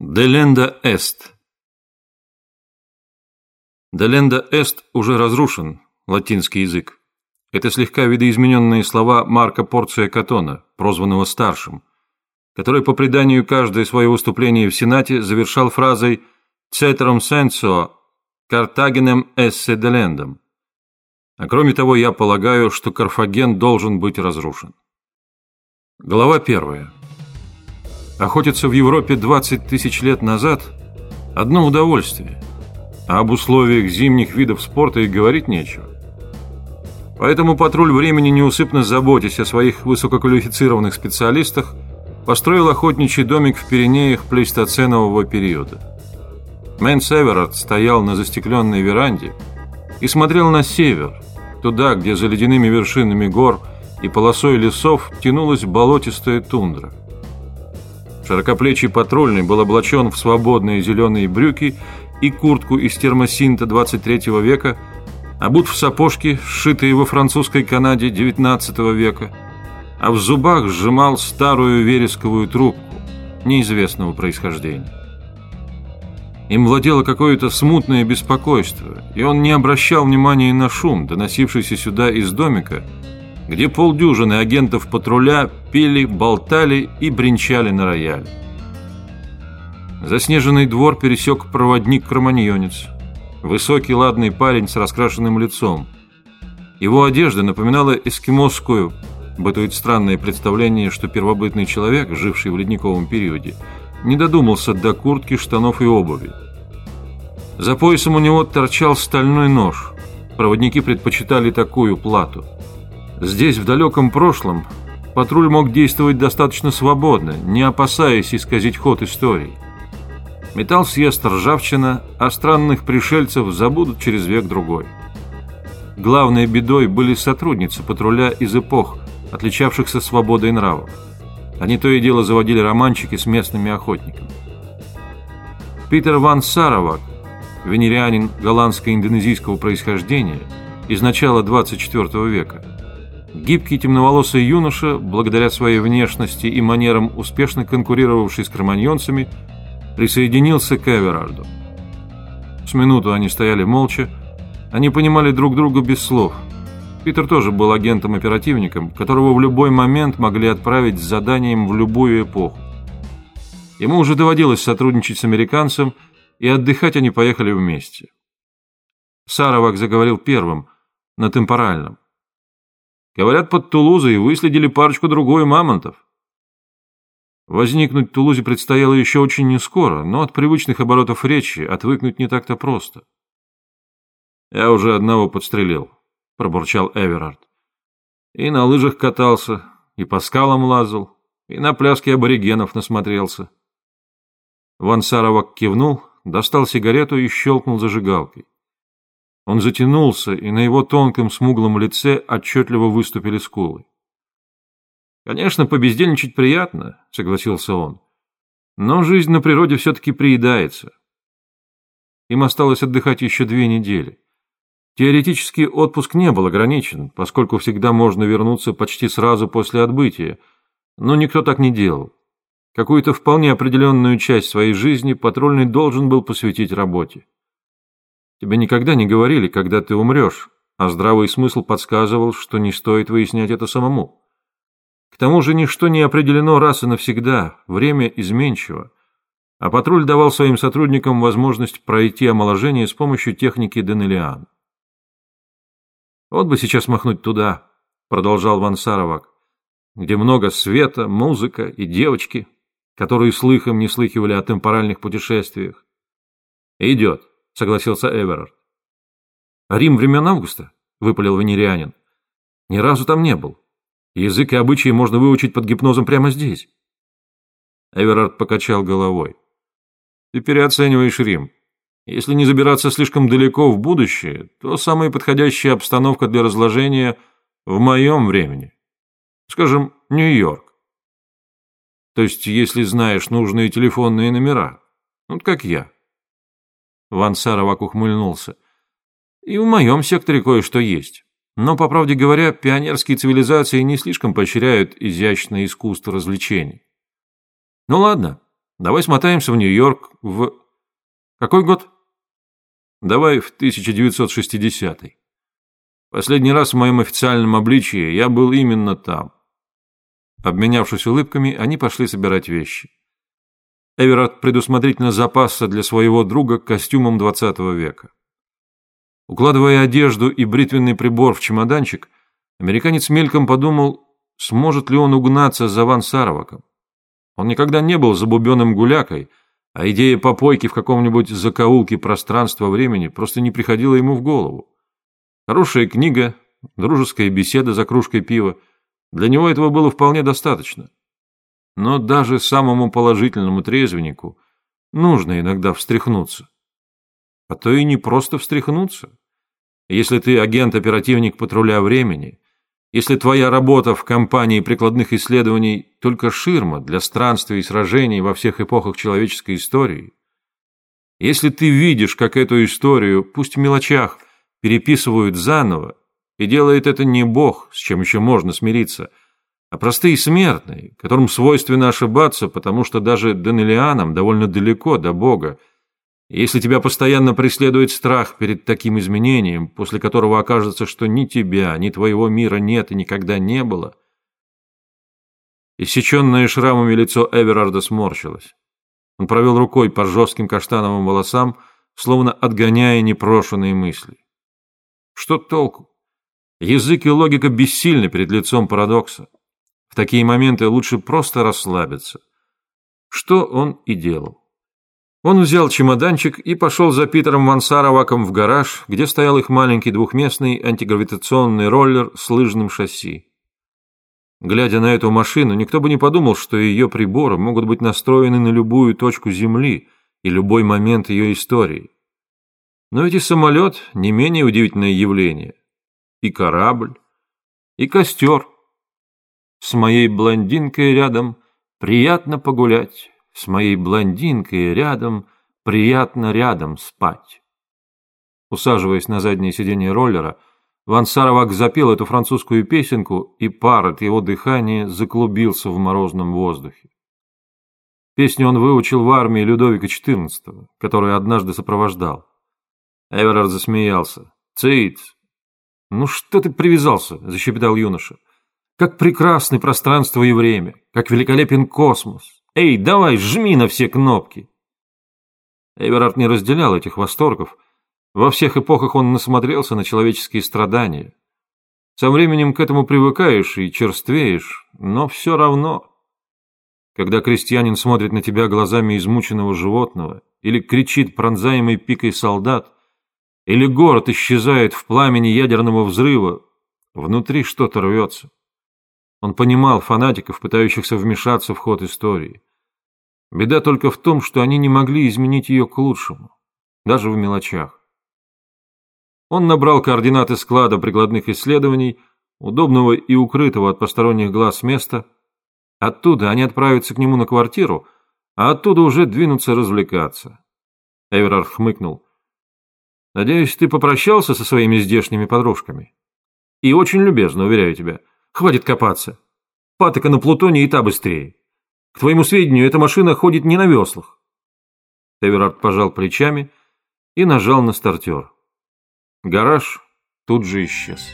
Деленда Эст Деленда Эст уже разрушен, латинский язык. Это слегка видоизмененные слова Марка Порция Катона, прозванного Старшим, который по преданию каждое свое выступление в Сенате завершал фразой «Ceterum sensuo Cartaginem esse delendam». А кроме того, я полагаю, что Карфаген должен быть разрушен. Глава первая. Охотиться в Европе 20 тысяч лет назад – одно удовольствие, а об условиях зимних видов спорта и говорить нечего. Поэтому патруль времени, неусыпно заботясь о своих высококвалифицированных специалистах, построил охотничий домик в Пиренеях плейстоценового периода. Мэн Северард стоял на застекленной веранде и смотрел на север, туда, где за ледяными вершинами гор и полосой лесов тянулась болотистая тундра – Широкоплечий патрульный был облачен в свободные зеленые брюки и куртку из термосинта 23 века, обут в сапожки, сшитые во французской Канаде 19 века, а в зубах сжимал старую вересковую трубку неизвестного происхождения. Им владело какое-то смутное беспокойство, и он не обращал внимания на шум, доносившийся сюда из домика, где полдюжины агентов патруля пели, болтали и бренчали на рояле. Заснеженный двор пересек проводник-кроманьонец. Высокий ладный парень с раскрашенным лицом. Его одежда напоминала эскимосскую. Бытует странное представление, что первобытный человек, живший в ледниковом периоде, не додумался до куртки, штанов и обуви. За поясом у него торчал стальной нож. Проводники предпочитали такую плату – Здесь, в далеком прошлом, патруль мог действовать достаточно свободно, не опасаясь исказить ход истории. Металл съест ржавчина, а странных пришельцев забудут через век-другой. Главной бедой были сотрудницы патруля из эпох, отличавшихся свободой нравов. Они то и дело заводили романчики с местными охотниками. Питер Ван Саровак, венерианин голландско-индонезийского происхождения, из начала 24 века, Гибкий темноволосый юноша, благодаря своей внешности и манерам, успешно конкурировавший с кроманьонцами, присоединился к Эверарду. С минуту они стояли молча, они понимали друг друга без слов. Питер тоже был агентом-оперативником, которого в любой момент могли отправить с заданием в любую эпоху. Ему уже доводилось сотрудничать с американцем, и отдыхать они поехали вместе. Саровак заговорил первым, на темпоральном. Говорят, под Тулузой выследили парочку-другую мамонтов. Возникнуть Тулузе предстояло еще очень нескоро, но от привычных оборотов речи отвыкнуть не так-то просто. «Я уже одного подстрелил», — пробурчал Эверард. «И на лыжах катался, и по скалам лазал, и на пляске аборигенов насмотрелся». Ван Саровак кивнул, достал сигарету и щелкнул зажигалкой. Он затянулся, и на его тонком смуглом лице отчетливо выступили скулы. «Конечно, побездельничать приятно», — согласился он. «Но жизнь на природе все-таки приедается». Им осталось отдыхать еще две недели. Теоретически отпуск не был ограничен, поскольку всегда можно вернуться почти сразу после отбытия, но никто так не делал. Какую-то вполне определенную часть своей жизни патрульный должен был посвятить работе. Тебе никогда не говорили, когда ты умрешь, а здравый смысл подсказывал, что не стоит выяснять это самому. К тому же ничто не определено раз и навсегда, время изменчиво, а патруль давал своим сотрудникам возможность пройти омоложение с помощью техники Денелиан. «Вот бы сейчас махнуть туда», — продолжал Ван Саровак, «где много света, музыка и девочки, которые слыхом не слыхивали о темпоральных путешествиях. Идет». — согласился Эверард. «Рим времен Августа?» — выпалил венерианин. «Ни разу там не был. Язык и обычаи можно выучить под гипнозом прямо здесь». Эверард покачал головой. «Ты переоцениваешь Рим. Если не забираться слишком далеко в будущее, то самая подходящая обстановка для разложения в моем времени. Скажем, Нью-Йорк. То есть, если знаешь нужные телефонные номера. Вот как я. Ван Саровак ухмыльнулся. «И в моем секторе кое-что есть. Но, по правде говоря, пионерские цивилизации не слишком поощряют изящное искусство развлечений. Ну ладно, Давай смотаемся в Нью-Йорк в... Какой год? Давай в 1960-й. Последний раз в моем официальном обличии я был именно там. Обменявшись улыбками, они пошли собирать вещи. Эверард предусмотрительно запасся для своего друга костюмом 20 века. Укладывая одежду и бритвенный прибор в чемоданчик, американец мельком подумал, сможет ли он угнаться за Ван Сароваком. Он никогда не был забубенным гулякой, а идея попойки в каком-нибудь закоулке пространства-времени просто не приходила ему в голову. Хорошая книга, дружеская беседа за кружкой пива, для него этого было вполне достаточно. Но даже самому положительному трезвеннику нужно иногда встряхнуться. А то и не просто встряхнуться. Если ты агент-оперативник патруля времени, если твоя работа в компании прикладных исследований только ширма для странствий и сражений во всех эпохах человеческой истории, если ты видишь, как эту историю, пусть в мелочах, переписывают заново, и делает это не Бог, с чем еще можно смириться, а простые смертные, которым свойственно ошибаться, потому что даже Данелианам довольно далеко до Бога, если тебя постоянно преследует страх перед таким изменением, после которого окажется, что ни тебя, ни твоего мира нет и никогда не было... Иссеченное шрамами лицо Эверарда сморщилось. Он провел рукой по жестким каштановым волосам, словно отгоняя непрошенные мысли. Что толку? Язык и логика бессильны перед лицом парадокса. В такие моменты лучше просто расслабиться. Что он и делал. Он взял чемоданчик и пошел за Питером Вансароваком в гараж, где стоял их маленький двухместный антигравитационный роллер с лыжным шасси. Глядя на эту машину, никто бы не подумал, что ее приборы могут быть настроены на любую точку Земли и любой момент ее истории. Но ведь и самолет – не менее удивительное явление. И корабль, и костер. С моей блондинкой рядом приятно погулять. С моей блондинкой рядом приятно рядом спать. Усаживаясь на заднее сиденье роллера, Ван Саровак запел эту французскую песенку, и пар от его дыхания заклубился в морозном воздухе. Песню он выучил в армии Людовика XIV, который однажды сопровождал. Эверард засмеялся. «Цейц!» «Ну что ты привязался?» – защепетал юноша. «Как прекрасны пространство и время! Как великолепен космос! Эй, давай, жми на все кнопки!» Эверард не разделял этих восторгов. Во всех эпохах он насмотрелся на человеческие страдания. Со временем к этому привыкаешь и черствеешь, но все равно. Когда крестьянин смотрит на тебя глазами измученного животного или кричит пронзаемый пикой солдат, или город исчезает в пламени ядерного взрыва, внутри что-то рвется. Он понимал фанатиков, пытающихся вмешаться в ход истории. Беда только в том, что они не могли изменить ее к лучшему, даже в мелочах. Он набрал координаты склада прикладных исследований, удобного и укрытого от посторонних глаз места. Оттуда они отправятся к нему на квартиру, а оттуда уже двинутся развлекаться. Эверард хмыкнул. «Надеюсь, ты попрощался со своими здешними подружками?» «И очень любезно, уверяю тебя». Хватит копаться. Патока на Плутоне и та быстрее. К твоему сведению, эта машина ходит не на веслах. Эверард пожал плечами и нажал на стартер. Гараж тут же исчез.